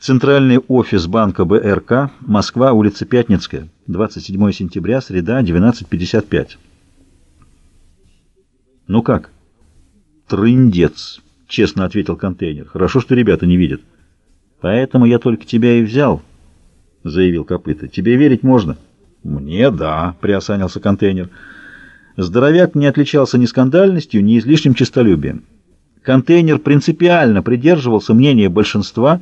Центральный офис банка БРК, Москва, улица Пятницкая, 27 сентября, среда, 12.55. «Ну как?» «Трындец», — честно ответил контейнер. «Хорошо, что ребята не видят». «Поэтому я только тебя и взял», — заявил Копыта. «Тебе верить можно?» «Мне да», — приосанился контейнер. Здоровяк не отличался ни скандальностью, ни излишним честолюбием. Контейнер принципиально придерживался мнения большинства,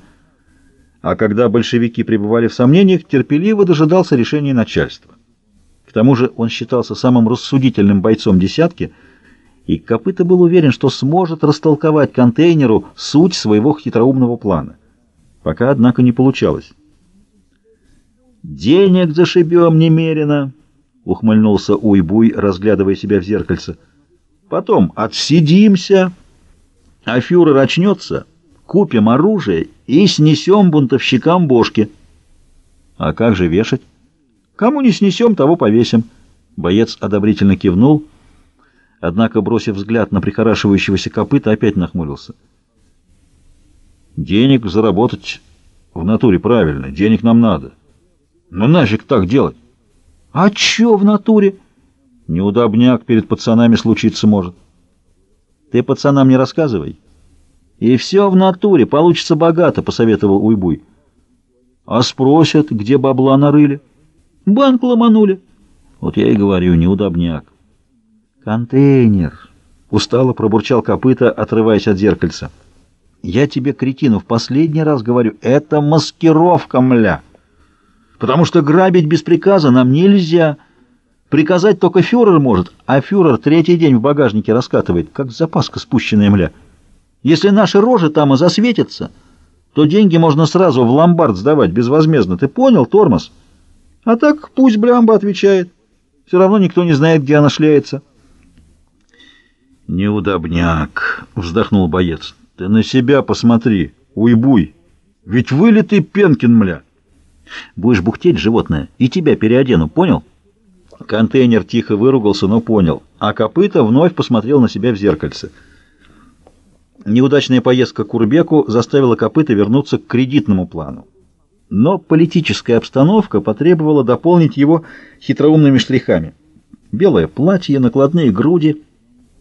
а когда большевики пребывали в сомнениях, терпеливо дожидался решения начальства. К тому же он считался самым рассудительным бойцом «десятки», и Копыта был уверен, что сможет растолковать контейнеру суть своего хитроумного плана. Пока, однако, не получалось. «Денег зашибем немерено», — ухмыльнулся Уйбуй, разглядывая себя в зеркальце. «Потом отсидимся, а фюрер очнется, купим оружие и снесем бунтовщикам бошки». «А как же вешать?» «Кому не снесем, того повесим». Боец одобрительно кивнул, однако, бросив взгляд на прихорашивающегося копыта, опять нахмурился. «Денег заработать в натуре правильно, денег нам надо». Ну нафиг так делать? А чё в натуре? Неудобняк перед пацанами случиться может. Ты пацанам не рассказывай. И все в натуре, получится богато, посоветовал Уйбуй. А спросят, где бабла нарыли? Банк ломанули. Вот я и говорю, неудобняк. Контейнер. Устало пробурчал копыта, отрываясь от зеркальца. Я тебе, кретину, в последний раз говорю, это маскировка, мля потому что грабить без приказа нам нельзя. Приказать только фюрер может, а фюрер третий день в багажнике раскатывает, как запаска спущенная мля. Если наши рожи там и засветятся, то деньги можно сразу в ломбард сдавать безвозмездно. Ты понял, тормоз? А так пусть Блямба отвечает. Все равно никто не знает, где она шляется. «Неудобняк», — вздохнул боец. «Ты на себя посмотри, уйбуй. Ведь вылитый Пенкин, мля». Будешь бухтеть, животное, и тебя переодену, понял? Контейнер тихо выругался, но понял, а копыта вновь посмотрел на себя в зеркальце. Неудачная поездка к Урбеку заставила копыта вернуться к кредитному плану. Но политическая обстановка потребовала дополнить его хитроумными штрихами. Белое платье, накладные груди,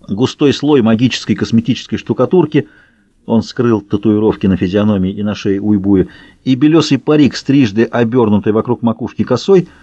густой слой магической косметической штукатурки — он скрыл татуировки на физиономии и на шее уйбуя, и белесый парик, стрижды обернутый вокруг макушки косой —